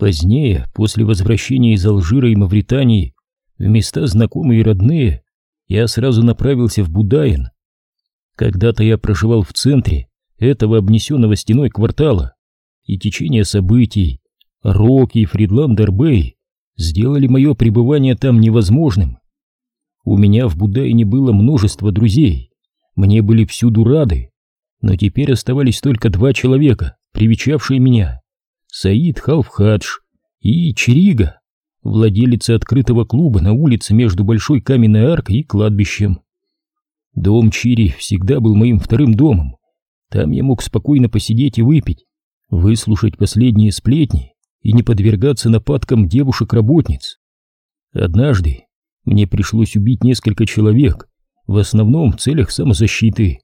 Позднее, после возвращения из Алжира и Мавритании, в места знакомые и родные, я сразу направился в Будаин. Когда-то я проживал в центре этого обнесенного стеной квартала, и течение событий, Рокки и Фридландер-Бэй сделали мое пребывание там невозможным. У меня в Будаине было множество друзей, мне были всюду рады, но теперь оставались только два человека, привечавшие меня. Саид Халфхадж и Чирига, владелица открытого клуба на улице между Большой Каменной Аркой и кладбищем. Дом Чири всегда был моим вторым домом. Там я мог спокойно посидеть и выпить, выслушать последние сплетни и не подвергаться нападкам девушек-работниц. Однажды мне пришлось убить несколько человек, в основном в целях самозащиты.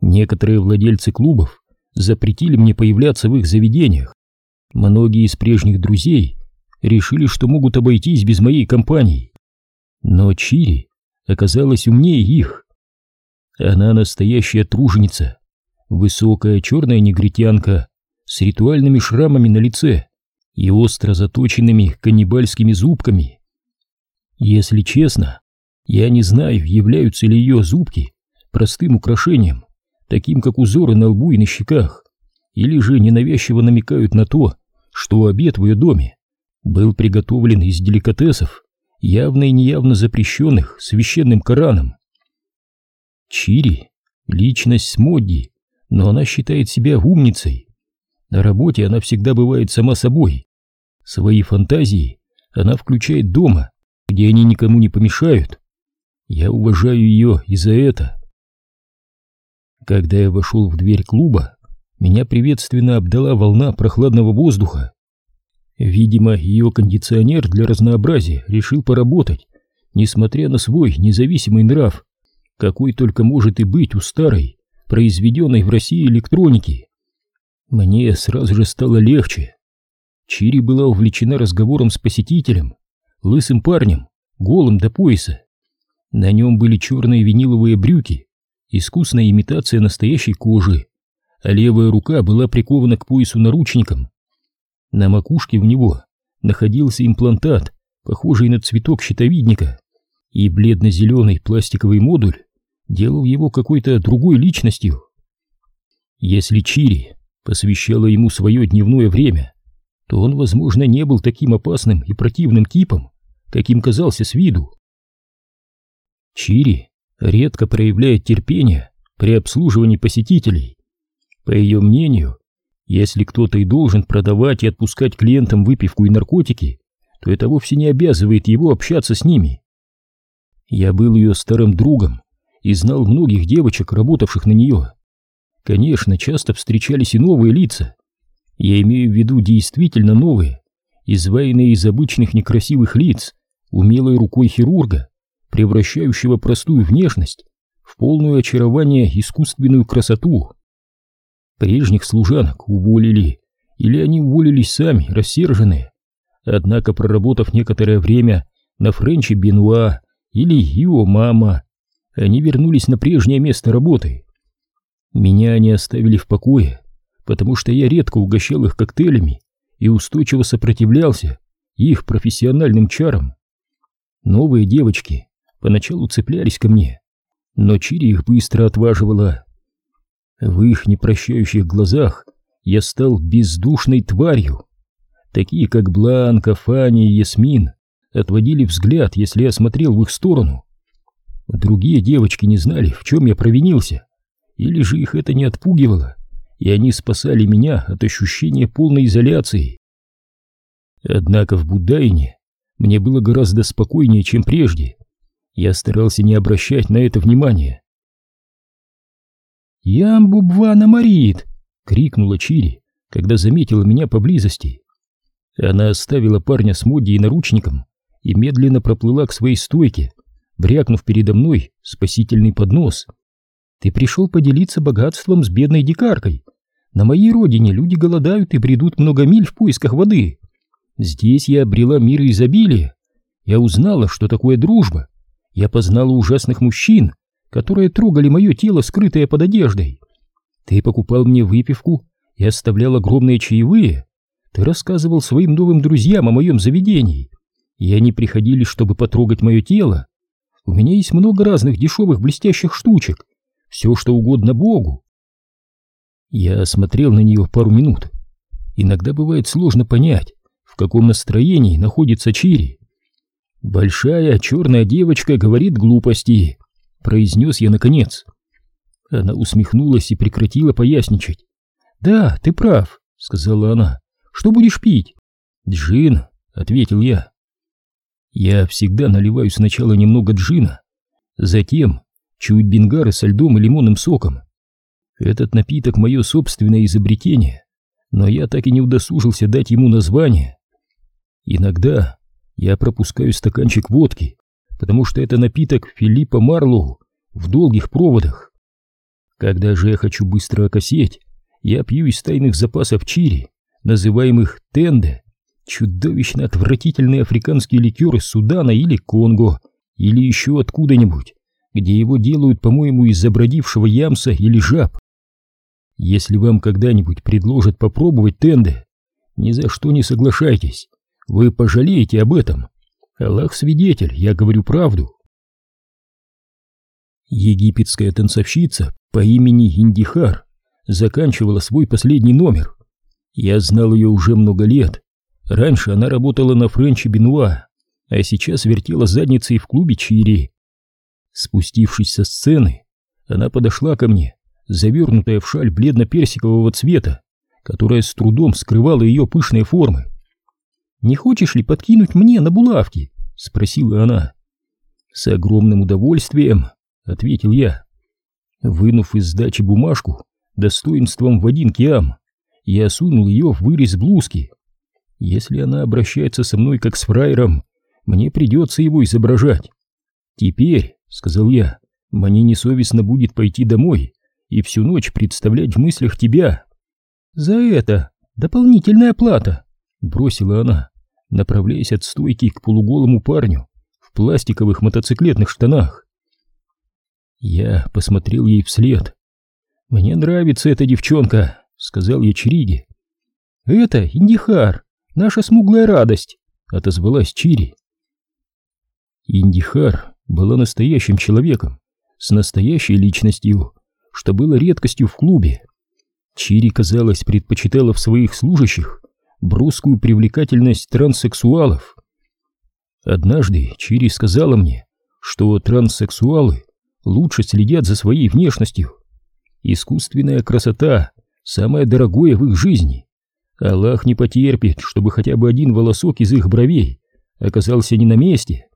Некоторые владельцы клубов запретили мне появляться в их заведениях. Многие из прежних друзей решили, что могут обойтись без моей компании. Но Чири оказалась умнее их. Она настоящая труженица, высокая черная негритянка с ритуальными шрамами на лице и остро заточенными каннибальскими зубками. Если честно, я не знаю, являются ли ее зубки простым украшением, таким как узоры на лбу и на щеках, или же ненавязчиво намекают на то, что обед в ее доме был приготовлен из деликатесов, явно и неявно запрещенных священным Кораном. Чири — личность с Модди, но она считает себя умницей. На работе она всегда бывает сама собой. Свои фантазии она включает дома, где они никому не помешают. Я уважаю ее и за это. Когда я вошел в дверь клуба, меня приветственно обдала волна прохладного воздуха. Видимо, ее кондиционер для разнообразия решил поработать, несмотря на свой независимый нрав, какой только может и быть у старой, произведенной в России электроники. Мне сразу же стало легче. Чири была увлечена разговором с посетителем, лысым парнем, голым до пояса. На нем были черные виниловые брюки, искусная имитация настоящей кожи, левая рука была прикована к поясу наручником. На макушке в него находился имплантат, похожий на цветок щитовидника, и бледно-зеленый пластиковый модуль делал его какой-то другой личностью. Если Чири посвящала ему свое дневное время, то он, возможно, не был таким опасным и противным типом, каким казался с виду. Чири редко проявляет терпение при обслуживании посетителей. По ее мнению, если кто-то и должен продавать и отпускать клиентам выпивку и наркотики, то это вовсе не обязывает его общаться с ними. Я был ее старым другом и знал многих девочек, работавших на нее. Конечно, часто встречались и новые лица. Я имею в виду действительно новые, изваянные из обычных некрасивых лиц, умелой рукой хирурга, превращающего простую внешность в полное очарование искусственную красоту. Прежних служанок уволили, или они уволились сами, рассерженные. Однако, проработав некоторое время на Френче Бенуа или Ио Мама, они вернулись на прежнее место работы. Меня они оставили в покое, потому что я редко угощал их коктейлями и устойчиво сопротивлялся их профессиональным чарам. Новые девочки поначалу цеплялись ко мне, но Чири их быстро отваживала. В их непрощающих глазах я стал бездушной тварью. Такие, как Бланка, Фанни и Ясмин, отводили взгляд, если я смотрел в их сторону. Другие девочки не знали, в чем я провинился, или же их это не отпугивало, и они спасали меня от ощущения полной изоляции. Однако в Будайне мне было гораздо спокойнее, чем прежде. Я старался не обращать на это внимания. «Ямбубвана Марит!» — крикнула Чири, когда заметила меня поблизости. Она оставила парня с Модди и наручником и медленно проплыла к своей стойке, брякнув передо мной спасительный поднос. «Ты пришел поделиться богатством с бедной дикаркой. На моей родине люди голодают и бредут много миль в поисках воды. Здесь я обрела мир и изобилие. Я узнала, что такое дружба. Я познала ужасных мужчин, которые трогали мое тело, скрытое под одеждой. Ты покупал мне выпивку и оставлял огромные чаевые. ты рассказывал своим новым друзьям о моем заведении, и они приходили, чтобы потрогать мое тело. У меня есть много разных дешевых блестящих штучек, все что угодно Богу. Я смотрел на нее пару минут. Иногда бывает сложно понять, в каком настроении находится Чири. «Большая черная девочка говорит глупости», — произнес я наконец. Она усмехнулась и прекратила поясничать. «Да, ты прав», — сказала она. «Что будешь пить?» «Джин», — ответил я. Я всегда наливаю сначала немного джина, затем чуть бенгары со льдом и лимонным соком. Этот напиток — мое собственное изобретение, но я так и не удосужился дать ему название. Иногда я пропускаю стаканчик водки, потому что это напиток Филиппа Марлоу в долгих проводах. Когда же я хочу быстро окосеть, я пью из тайных запасов чири, называемых тенде, чудовищно отвратительный африканский ликер из Судана или Конго, или еще откуда-нибудь, где его делают, по-моему, из забродившего ямса или жаб. Если вам когда-нибудь предложат попробовать тенде, ни за что не соглашайтесь, вы пожалеете об этом. Аллах свидетель, я говорю правду. Египетская танцовщица по имени Индихар заканчивала свой последний номер. Я знал ее уже много лет. Раньше она работала на Френче Бенуа, а сейчас вертела задницей в клубе Чири. Спустившись со сцены, она подошла ко мне, завернутая в шаль бледно-персикового цвета, которая с трудом скрывала ее пышные формы. «Не хочешь ли подкинуть мне на булавки?» — спросила она. «С огромным удовольствием», — ответил я. Вынув из сдачи бумажку достоинством в один киам, я сунул ее в вырез блузки. Если она обращается со мной как с фраером, мне придется его изображать. «Теперь», — сказал я, — «мне несовестно будет пойти домой и всю ночь представлять в мыслях тебя». «За это дополнительная плата», — бросила она, направляясь от стойки к полуголому парню в пластиковых мотоциклетных штанах. Я посмотрел ей вслед. «Мне нравится эта девчонка», — сказал я Чириге. «Это Индихар, наша смуглая радость», — отозвалась Чири. Индихар была настоящим человеком, с настоящей личностью, что было редкостью в клубе. Чири, казалось, предпочитала в своих служащих брусскую привлекательность транссексуалов. Однажды Чири сказала мне, что транссексуалы лучше следят за своей внешностью. Искусственная красота – самое дорогое в их жизни. Аллах не потерпит, чтобы хотя бы один волосок из их бровей оказался не на месте.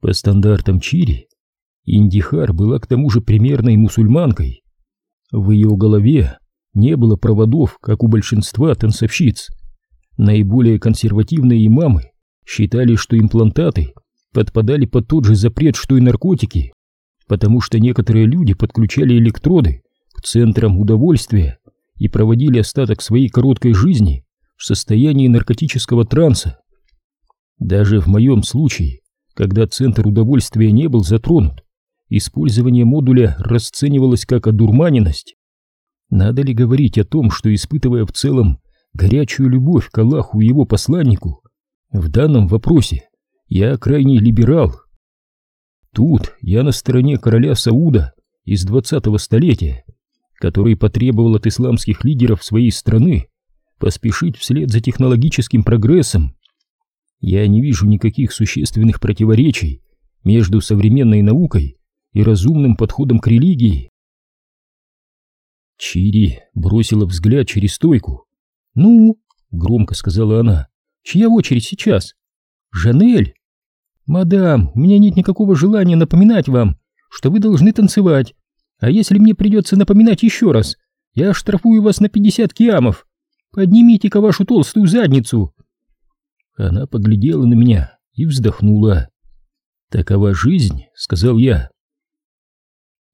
По стандартам Чири, Индихар была к тому же примерной мусульманкой. В ее голове не было проводов, как у большинства танцовщиц. Наиболее консервативные имамы считали, что имплантаты подпадали под тот же запрет, что и наркотики, потому что некоторые люди подключали электроды к центрам удовольствия и проводили остаток своей короткой жизни в состоянии наркотического транса. Даже в моем случае, когда центр удовольствия не был затронут, использование модуля расценивалось как одурманенность. Надо ли говорить о том, что, испытывая в целом горячую любовь к Аллаху и его посланнику, в данном вопросе я крайний либерал. Тут я на стороне короля Сауда из двадцатого столетия, который потребовал от исламских лидеров своей страны поспешить вслед за технологическим прогрессом. Я не вижу никаких существенных противоречий между современной наукой и разумным подходом к религии. Чири бросила взгляд через стойку. «Ну?» — громко сказала она. «Чья очередь сейчас?» «Жанель?» «Мадам, у меня нет никакого желания напоминать вам, что вы должны танцевать. А если мне придется напоминать еще раз, я штрафую вас на пятьдесят киамов. Поднимите-ка вашу толстую задницу!» Она поглядела на меня и вздохнула. «Такова жизнь», — сказал я.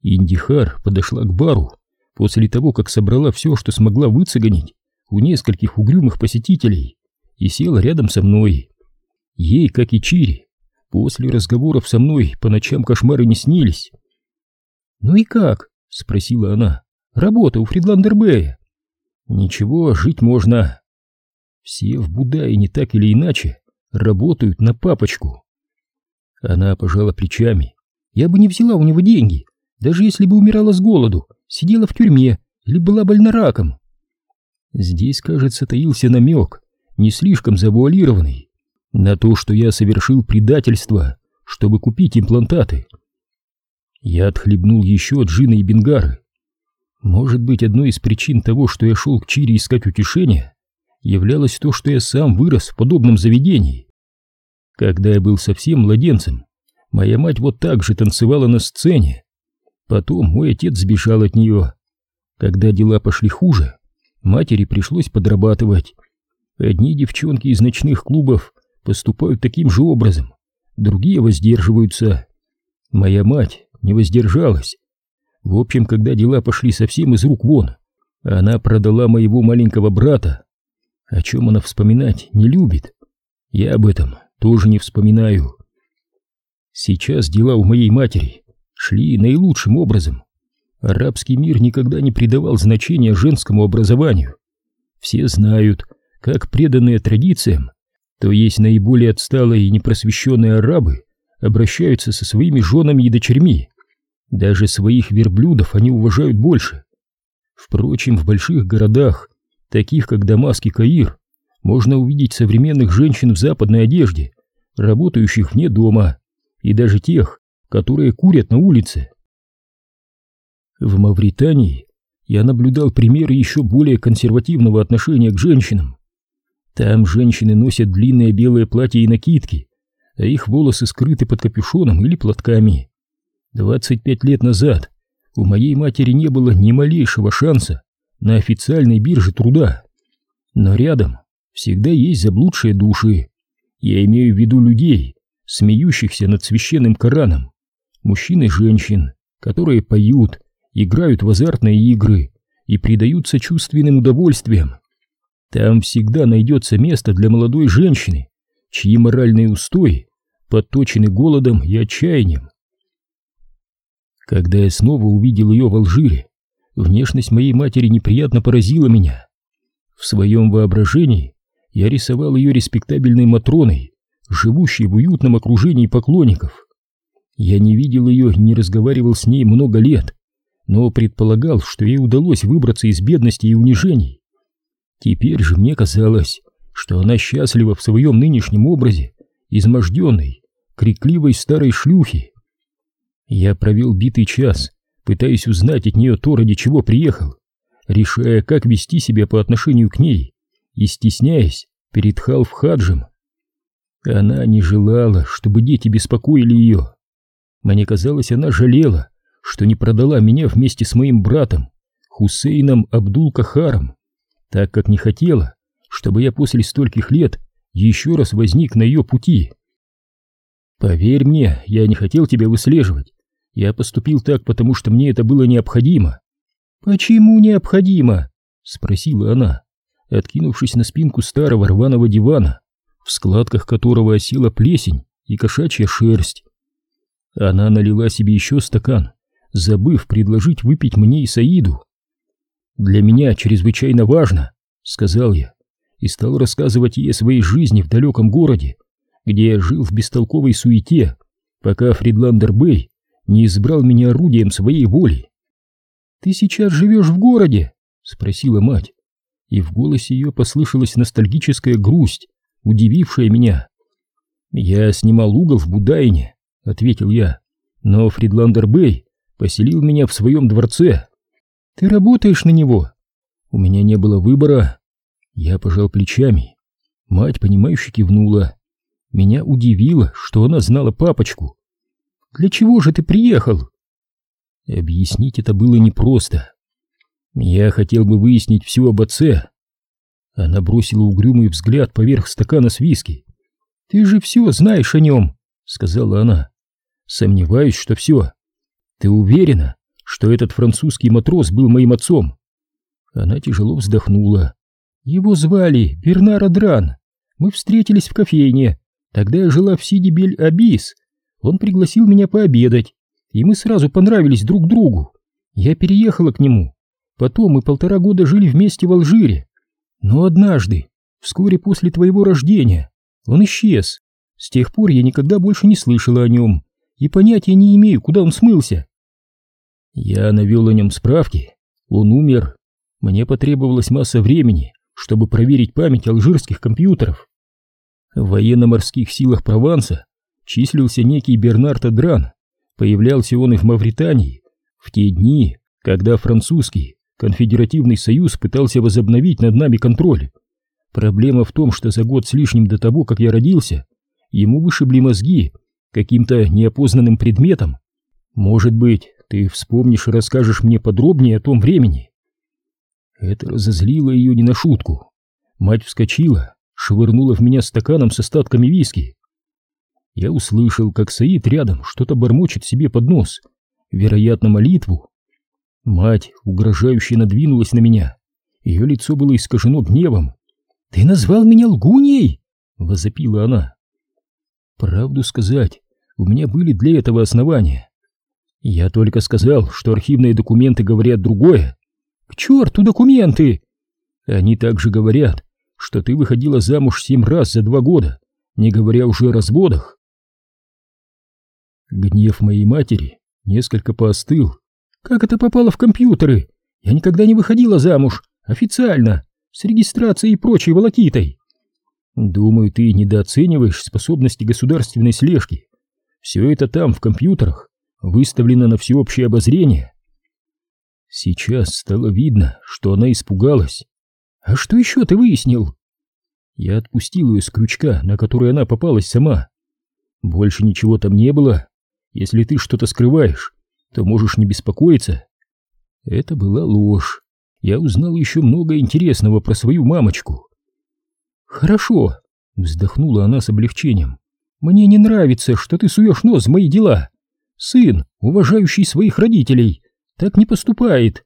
Индихар подошла к бару после того, как собрала все, что смогла выцегонить у нескольких угрюмых посетителей, и села рядом со мной. Ей, как и Чири, после разговоров со мной по ночам кошмары не снились. «Ну и как?» — спросила она. «Работа у Фридландербея». «Ничего, жить можно». Все в Будайне так или иначе работают на папочку. Она пожала плечами. Я бы не взяла у него деньги, даже если бы умирала с голоду, сидела в тюрьме или была больна раком. Здесь, кажется, таился намек, не слишком завуалированный, на то, что я совершил предательство, чтобы купить имплантаты. Я отхлебнул еще джина и бенгары. Может быть, одной из причин того, что я шел к Чире искать утешения, являлось то, что я сам вырос в подобном заведении. Когда я был совсем младенцем, моя мать вот так же танцевала на сцене. Потом мой отец сбежал от нее. Когда дела пошли хуже, матери пришлось подрабатывать. Одни девчонки из ночных клубов поступают таким же образом, другие воздерживаются. Моя мать не воздержалась. В общем, когда дела пошли совсем из рук вон, она продала моего маленького брата. О чем она вспоминать не любит. Я об этом тоже не вспоминаю. Сейчас дела у моей матери шли наилучшим образом. Арабский мир никогда не придавал значения женскому образованию. Все знают, как преданные традициям, то есть наиболее отсталые и непросвещенные арабы обращаются со своими женами и дочерьми. Даже своих верблюдов они уважают больше. Впрочем, в больших городах, таких как Дамаск и Каир, можно увидеть современных женщин в западной одежде, работающих вне дома, и даже тех, которые курят на улице. В Мавритании я наблюдал примеры еще более консервативного отношения к женщинам. Там женщины носят длинные белые платья и накидки, а их волосы скрыты под капюшоном или платками. 25 лет назад у моей матери не было ни малейшего шанса на официальной бирже труда. Но рядом всегда есть заблудшие души. Я имею в виду людей, смеющихся над священным Кораном, мужчин и женщин, которые поют, играют в азартные игры и предаются чувственным удовольствиям. Там всегда найдется место для молодой женщины, чьи моральные устои подточены голодом и отчаянием. Когда я снова увидел ее в Алжире, внешность моей матери неприятно поразила меня. В своем воображении я рисовал ее респектабельной Матроной, живущей в уютном окружении поклонников. Я не видел ее не разговаривал с ней много лет, но предполагал, что ей удалось выбраться из бедности и унижений. Теперь же мне казалось, что она счастлива в своем нынешнем образе, изможденной, крикливой старой шлюхи. Я провел битый час, пытаясь узнать от нее то, ради чего приехал, решая, как вести себя по отношению к ней, и стесняясь перед Халф-Хаджем. Она не желала, чтобы дети беспокоили ее. Мне казалось, она жалела, что не продала меня вместе с моим братом, Хусейном Абдул-Кахаром, так как не хотела, чтобы я после стольких лет еще раз возник на ее пути. Поверь мне, я не хотел тебя выслеживать. Я поступил так, потому что мне это было необходимо. Почему необходимо? Спросила она, откинувшись на спинку старого рваного дивана, в складках которого осела плесень и кошачья шерсть. Она налила себе еще стакан, забыв предложить выпить мне и Саиду. «Для меня чрезвычайно важно», — сказал я, и стал рассказывать ей о своей жизни в далеком городе, где я жил в бестолковой суете, пока Фридландер Бэй не избрал меня орудием своей воли. «Ты сейчас живешь в городе?» — спросила мать, и в голосе ее послышалась ностальгическая грусть, удивившая меня. «Я снимал угол в Будайне», — ответил я, — «но Фридландер Бэй поселил меня в своем дворце». «Ты работаешь на него?» «У меня не было выбора». Я пожал плечами. Мать, понимающе кивнула. Меня удивило, что она знала папочку. «Для чего же ты приехал?» Объяснить это было непросто. Я хотел бы выяснить все об отце. Она бросила угрюмый взгляд поверх стакана с виски. «Ты же все знаешь о нем», — сказала она. «Сомневаюсь, что все. Ты уверена, что этот французский матрос был моим отцом?» Она тяжело вздохнула. «Его звали Бернар Адран. Мы встретились в кофейне. Тогда я жила в Сиди-Бель-Абис. Он пригласил меня пообедать, и мы сразу понравились друг другу. Я переехала к нему. Потом мы полтора года жили вместе в Алжире. Но однажды, вскоре после твоего рождения. Он исчез. С тех пор я никогда больше не слышала о нем и понятия не имею, куда он смылся. Я навел о нем справки. Он умер. Мне потребовалась масса времени, чтобы проверить память алжирских компьютеров. В военно-морских силах Прованса числился некий Бернард Адран. Появлялся он и в Мавритании в те дни, когда французский конфедеративный союз пытался возобновить над нами контроль. Проблема в том, что за год с лишним до того, как я родился, ему вышибли мозги каким-то неопознанным предметом. Может быть, ты вспомнишь и расскажешь мне подробнее о том времени. Это разозлило ее не на шутку. Мать вскочила, швырнула в меня стаканом с остатками виски. Я услышал, как Саид рядом что-то бормочет себе под нос, вероятно, молитву. Мать угрожающе надвинулась на меня. Ее лицо было искажено гневом. «Ты назвал меня лгуней?» — возопила она. «Правду сказать, у меня были для этого основания. Я только сказал, что архивные документы говорят другое. К черту документы! Они также говорят, что ты выходила замуж семь раз за два года, не говоря уже о разводах. Гнев моей матери несколько поостыл. Как это попало в компьютеры? Я никогда не выходила замуж, официально, с регистрацией и прочей волокитой. Думаю, ты недооцениваешь способности государственной слежки. Все это там, в компьютерах, выставлено на всеобщее обозрение. Сейчас стало видно, что она испугалась. «А что еще ты выяснил?» Я отпустил ее с крючка, на который она попалась сама. «Больше ничего там не было. Если ты что-то скрываешь, то можешь не беспокоиться». Это была ложь. Я узнал еще много интересного про свою мамочку. «Хорошо», — вздохнула она с облегчением. «Мне не нравится, что ты суешь нос в мои дела. Сын, уважающий своих родителей, так не поступает.